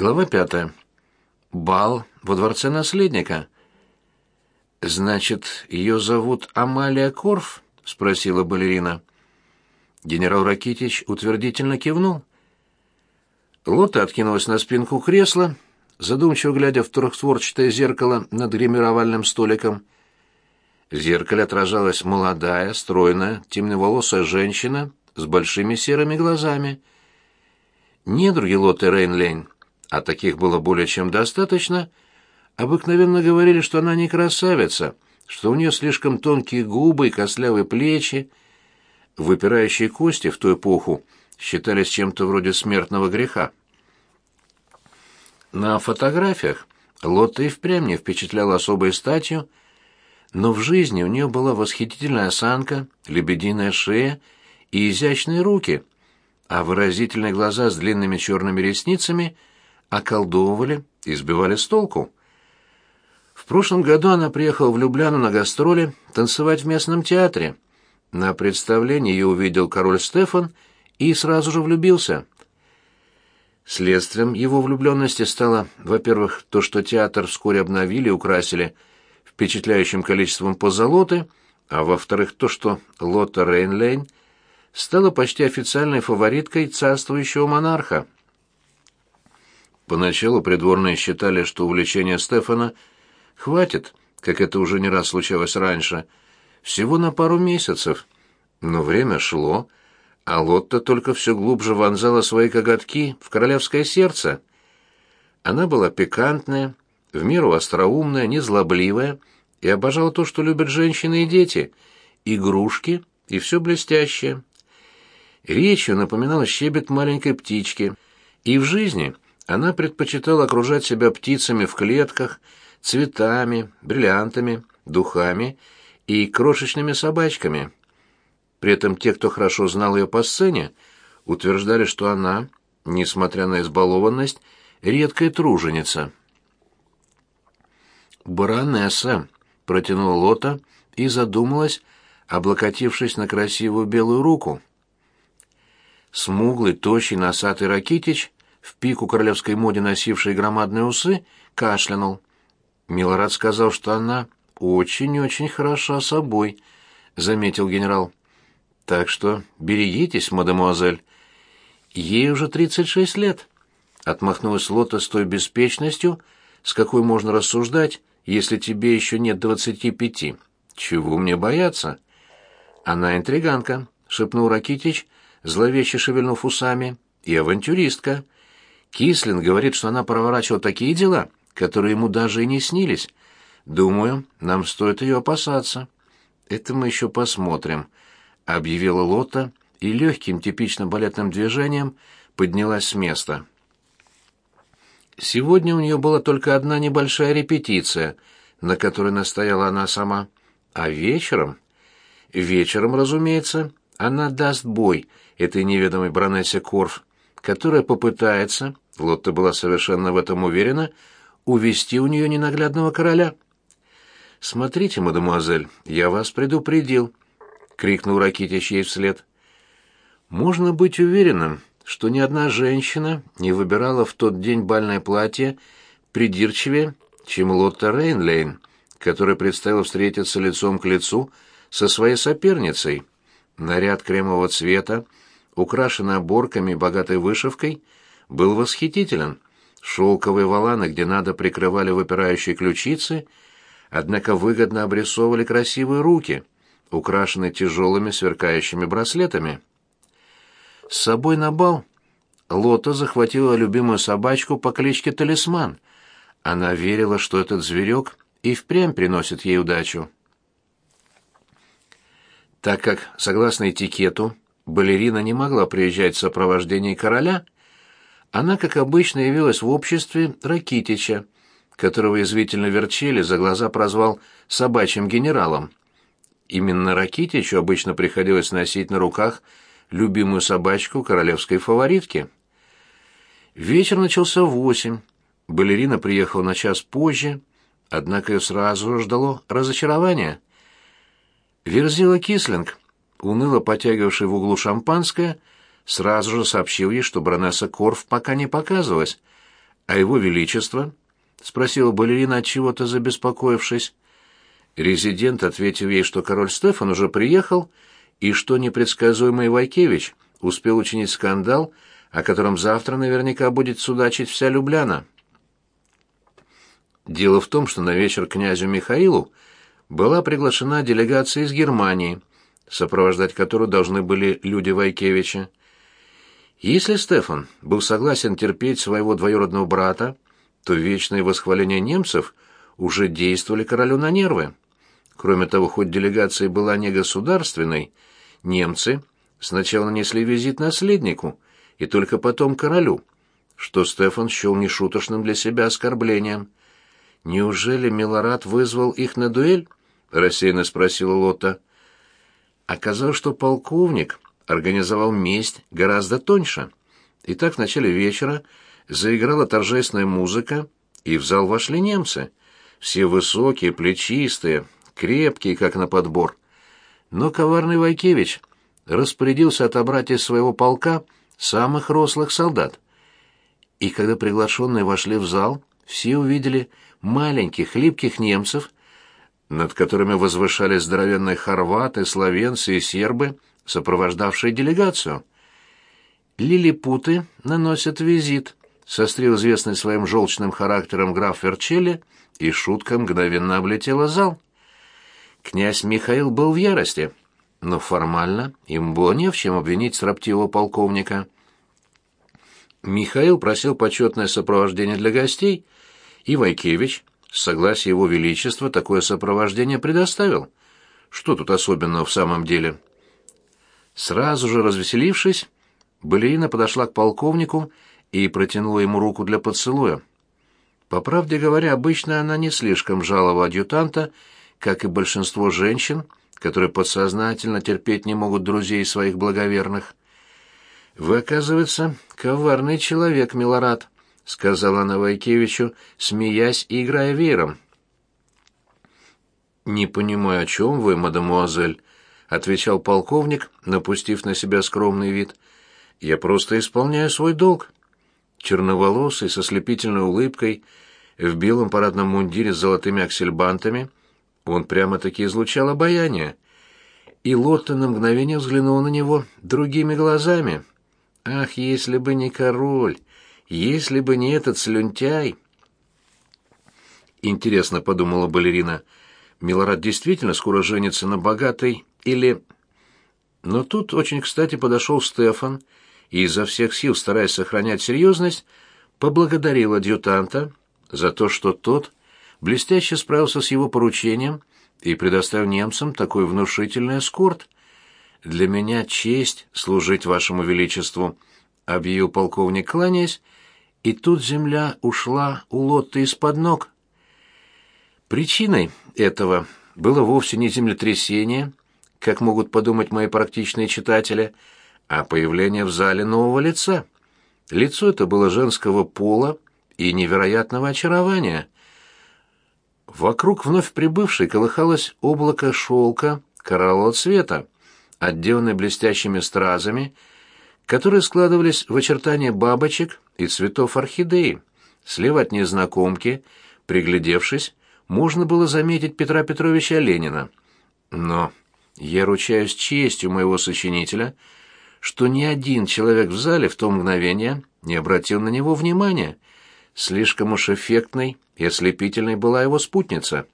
Глава пятая. Бал во дворце наследника. Значит, ее зовут Амалия Корф? спросила балерина. Генерал Ракитич утвердительно кивнул. Лота откинулась на спинку кресла, задумчиво глядя в трехстворчатое зеркало над гримировальным столиком. В зеркале отражалась молодая, стройная, темноволосая женщина с большими серыми глазами. Недруги Лоты Рейнлейн а таких было более чем достаточно, обыкновенно говорили, что она не красавица, что у нее слишком тонкие губы и костлявые плечи. Выпирающие кости в ту эпоху считались чем-то вроде смертного греха. На фотографиях Лотта и впрямь не впечатляла особой статью, но в жизни у нее была восхитительная осанка, лебединая шея и изящные руки, а выразительные глаза с длинными черными ресницами – околдовывали и сбивали с толку. В прошлом году она приехала в Любляну на гастроли танцевать в местном театре. На представлении ее увидел король Стефан и сразу же влюбился. Следствием его влюбленности стало, во-первых, то, что театр вскоре обновили и украсили впечатляющим количеством позолоты, а во-вторых, то, что Лотта Рейнлейн стала почти официальной фавориткой царствующего монарха. Поначалу придворные считали, что увлечения Стефана хватит, как это уже не раз случалось раньше, всего на пару месяцев. Но время шло, а Лотта только все глубже вонзала свои коготки в королевское сердце. Она была пикантная, в меру остроумная, незлобливая и обожала то, что любят женщины и дети, игрушки и все блестящее. Речью напоминала щебет маленькой птички, и в жизни — она предпочитала окружать себя птицами в клетках, цветами, бриллиантами, духами и крошечными собачками. При этом те, кто хорошо знал ее по сцене, утверждали, что она, несмотря на избалованность, редкая труженица. «Баронесса», — протянула Лота и задумалась, облокотившись на красивую белую руку. Смуглый, тощий, носатый Ракитич в пику королевской моде носивший громадные усы, кашлянул. Милорад сказал, что она очень-очень хороша собой, заметил генерал. Так что берегитесь, мадемуазель. Ей уже тридцать шесть лет. Отмахнулась Лота с той беспечностью, с какой можно рассуждать, если тебе еще нет двадцати пяти. Чего мне бояться? Она интриганка, шепнул Ракитич, зловеще шевельнув усами, и авантюристка. Кислин говорит, что она проворачивала такие дела, которые ему даже и не снились. Думаю, нам стоит ее опасаться. Это мы еще посмотрим, объявила Лота и легким типично балетным движением поднялась с места. Сегодня у нее была только одна небольшая репетиция, на которой настояла она сама. А вечером? Вечером, разумеется, она даст бой этой неведомой баронессе Корф, которая попытается, Лотта была совершенно в этом уверена, увести у нее ненаглядного короля. «Смотрите, мадемуазель, я вас предупредил», — крикнул Ракитич ей вслед. «Можно быть уверенным, что ни одна женщина не выбирала в тот день бальное платье придирчивее, чем Лотта Рейнлейн, которая предстояло встретиться лицом к лицу со своей соперницей. Наряд кремового цвета, украшенный оборками и богатой вышивкой, был восхитителен. Шелковые воланы, где надо, прикрывали выпирающие ключицы, однако выгодно обрисовывали красивые руки, украшенные тяжелыми сверкающими браслетами. С собой на бал Лота захватила любимую собачку по кличке Талисман. Она верила, что этот зверек и впрямь приносит ей удачу. Так как, согласно этикету, балерина не могла приезжать в сопровождении короля, она, как обычно, явилась в обществе Ракитича, которого язвительно Верчели за глаза прозвал «собачьим генералом». Именно Ракитичу обычно приходилось носить на руках любимую собачку королевской фаворитки. Вечер начался в восемь. Балерина приехала на час позже, однако ее сразу ждало разочарование. Верзила Кислинг, уныло потягивавший в углу шампанское, сразу же сообщил ей, что баронесса Корф пока не показывалась, «А его величество?» — спросила балерина, от чего-то забеспокоившись. Резидент, ответил ей, что король Стефан уже приехал, и что непредсказуемый Вайкевич успел учинить скандал, о котором завтра наверняка будет судачить вся Любляна. Дело в том, что на вечер князю Михаилу была приглашена делегация из Германии, сопровождать которую должны были люди Вайкевича. Если Стефан был согласен терпеть своего двоюродного брата, то вечные восхваления немцев уже действовали королю на нервы. Кроме того, хоть делегация была не государственной, немцы сначала нанесли визит наследнику и только потом королю, что Стефан счел нешуточным для себя оскорблением. «Неужели Милорад вызвал их на дуэль?» — рассеянно спросила Лота. Оказалось, что полковник организовал месть гораздо тоньше. И так в начале вечера заиграла торжественная музыка, и в зал вошли немцы. Все высокие, плечистые, крепкие, как на подбор. Но коварный Вайкевич распорядился отобрать из своего полка самых рослых солдат. И когда приглашенные вошли в зал, все увидели маленьких, хлипких немцев, над которыми возвышались здоровенные хорваты, словенцы и сербы, сопровождавшие делегацию. «Лилипуты наносят визит», — сострил известный своим желчным характером граф Верчелли, и шутка мгновенно облетела зал. Князь Михаил был в ярости, но формально им было не в чем обвинить строптивого полковника. Михаил просил почетное сопровождение для гостей, и Вайкевич, с согласия его величества, такое сопровождение предоставил. Что тут особенного в самом деле? Сразу же развеселившись, Балерина подошла к полковнику и протянула ему руку для поцелуя. По правде говоря, обычно она не слишком жаловала адъютанта, как и большинство женщин, которые подсознательно терпеть не могут друзей своих благоверных. «Вы, оказывается, коварный человек, Милорад», — сказала она Вайкевичу, смеясь и играя веером. «Не понимаю, о чем вы, мадемуазель», — отвечал полковник, напустив на себя скромный вид. «Я просто исполняю свой долг». Черноволосый, со слепительной улыбкой, в белом парадном мундире с золотыми аксельбантами, он прямо-таки излучал обаяние. И Лотта на мгновение взглянула на него другими глазами. «Ах, если бы не король! Если бы не этот слюнтяй!» «Интересно», — подумала балерина, — «Милорад действительно скоро женится на богатой или...» Но тут очень кстати подошел Стефан и изо всех сил, стараясь сохранять серьезность, поблагодарил адъютанта за то, что тот блестяще справился с его поручением и предоставил немцам такой внушительный эскорт. «Для меня честь служить вашему величеству», — объявил полковник, кланяясь, и тут земля ушла у Лотты из-под ног. Причиной этого было вовсе не землетрясение, как могут подумать мои практичные читатели, а появление в зале нового лица. Лицо это было женского пола и невероятного очарования — Вокруг вновь прибывшей колыхалось облако шелка кораллового цвета, отделанное блестящими стразами, которые складывались в очертания бабочек и цветов орхидеи. Слева от незнакомки, приглядевшись, можно было заметить Петра Петровича Ленина. Но я ручаюсь честью моего сочинителя, что ни один человек в зале в то мгновение не обратил на него внимания. Слишком уж эффектной и ослепительной была его спутница.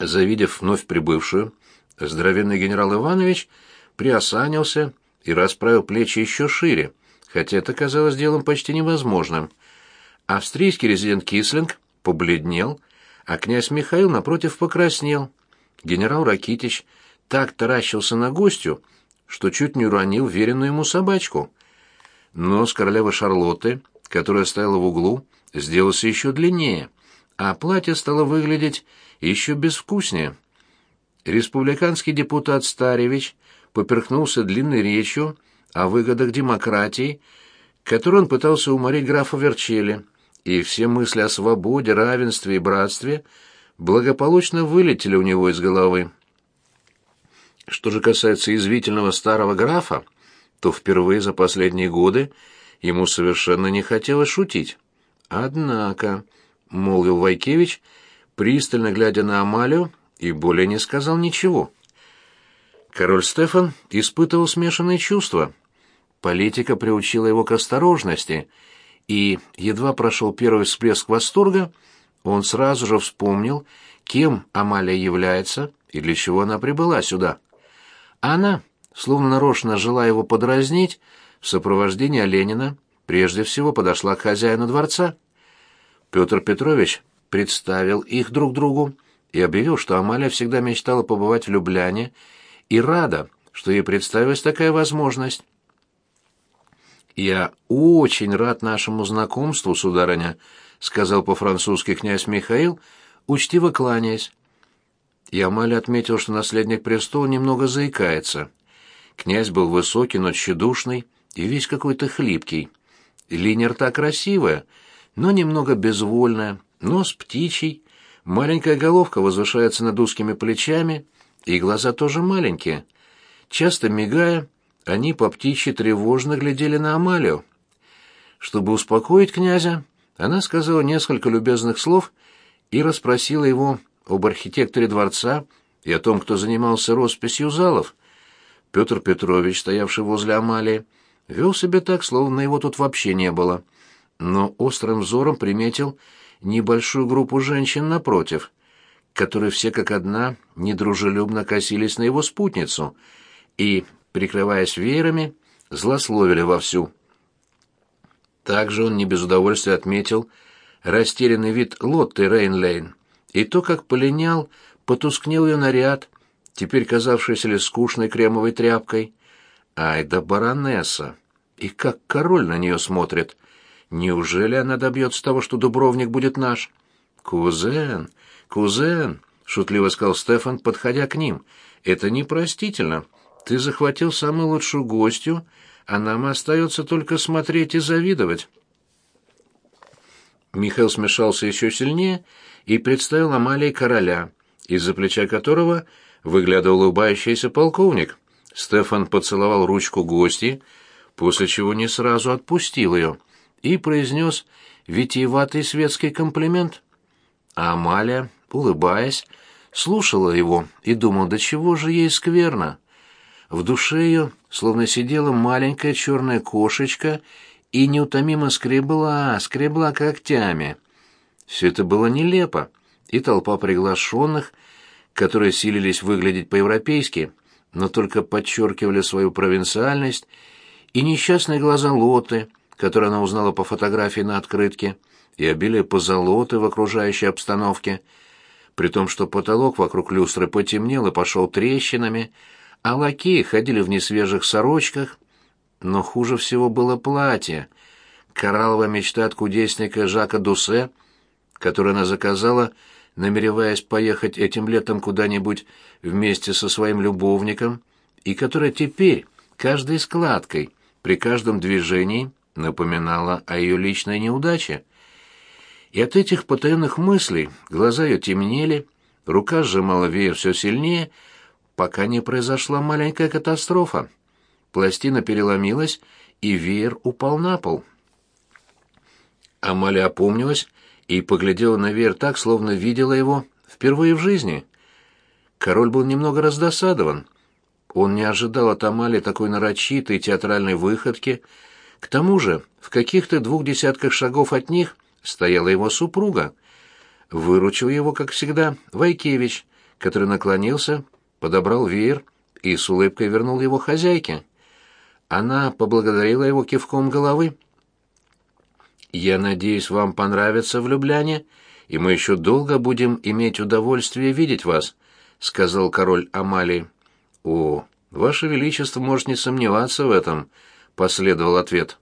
Завидев вновь прибывшую, здоровенный генерал Иванович приосанился и расправил плечи еще шире, хотя это казалось делом почти невозможным. Австрийский резидент Кислинг побледнел, а князь Михаил, напротив, покраснел. Генерал Ракитич так таращился на гостю, что чуть не уронил веренную ему собачку. Но с королевы Шарлотты, которая стояла в углу, сделался еще длиннее, а платье стало выглядеть еще безвкуснее. Республиканский депутат Старевич поперхнулся длинной речью о выгодах демократии, которой он пытался уморить графа Верчели, и все мысли о свободе, равенстве и братстве благополучно вылетели у него из головы. Что же касается извительного старого графа, то впервые за последние годы ему совершенно не хотелось шутить. «Однако», — молвил Вайкевич, пристально глядя на Амалию, и более не сказал ничего. Король Стефан испытывал смешанные чувства. Политика приучила его к осторожности, и едва прошел первый всплеск восторга, он сразу же вспомнил, кем Амалия является и для чего она прибыла сюда. Она, словно нарочно желая его подразнить, в сопровождении Ленина прежде всего подошла к хозяину дворца. Петр Петрович представил их друг другу и объявил, что Амалия всегда мечтала побывать в Любляне и рада, что ей представилась такая возможность. «Я очень рад нашему знакомству, сударыня», — сказал по-французски князь Михаил, учтиво кланяясь. Амалия отметил, что наследник престола немного заикается. Князь был высокий, но тщедушный и весь какой-то хлипкий. Линия рта красивая, но немного безвольная, нос птичий, маленькая головка возвышается над узкими плечами, и глаза тоже маленькие. Часто мигая, они по птичьи тревожно глядели на Амалию. Чтобы успокоить князя, она сказала несколько любезных слов и расспросила его об архитекторе дворца и о том, кто занимался росписью залов. Петр Петрович, стоявший возле Амалии, вел себя так, словно его тут вообще не было, но острым взором приметил небольшую группу женщин напротив, которые все как одна недружелюбно косились на его спутницу и, прикрываясь веерами, злословили вовсю. Также он не без удовольствия отметил растерянный вид Лотты Рейнлейн и то, как полинял, потускнел ее наряд, теперь казавшийся ли скучной кремовой тряпкой. Ай да баронесса! И как король на нее смотрит! Неужели она добьется того, что Дубровник будет наш? Кузен, кузен, шутливо сказал Стефан, подходя к ним. Это непростительно. Ты захватил самую лучшую гостью, а нам остается только смотреть и завидовать. Михаил смешался еще сильнее и представил Амалии короля, из-за плеча которого выглядывал улыбающийся полковник. Стефан поцеловал ручку гости, после чего не сразу отпустил ее и произнес витиеватый светский комплимент. А Амалия, улыбаясь, слушала его и думала, до чего же ей скверно. В душе ее словно сидела маленькая черная кошечка и неутомимо скребла, скребла когтями. Все это было нелепо, и толпа приглашенных, которые силились выглядеть по-европейски, но только подчеркивали свою провинциальность, и несчастные глаза Лоты, которые она узнала по фотографии на открытке, и обилие позолоты в окружающей обстановке, при том, что потолок вокруг люстры потемнел и пошел трещинами, а лакеи ходили в несвежих сорочках, но хуже всего было платье. Коралловая мечта от кудесника Жака Дусе, которое она заказала, намереваясь поехать этим летом куда-нибудь вместе со своим любовником, и которая теперь, каждой складкой, при каждом движении, напоминала о ее личной неудаче. И от этих потаенных мыслей глаза ее темнели, рука сжимала веер все сильнее, пока не произошла маленькая катастрофа. Пластина переломилась, и веер упал на пол. Амалия опомнилась и поглядела на веер так, словно видела его впервые в жизни. Король был немного раздосадован. Он не ожидал от Амалии такой нарочитой театральной выходки. К тому же в каких-то двух десятках шагов от них стояла его супруга. Выручил его, как всегда, Вайкевич, который наклонился, подобрал веер и с улыбкой вернул его хозяйке. Она поблагодарила его кивком головы. «Я надеюсь, вам понравится в Любляне, и мы еще долго будем иметь удовольствие видеть вас», — сказал король Амалии. «О, ваше величество может не сомневаться в этом», — последовал ответ.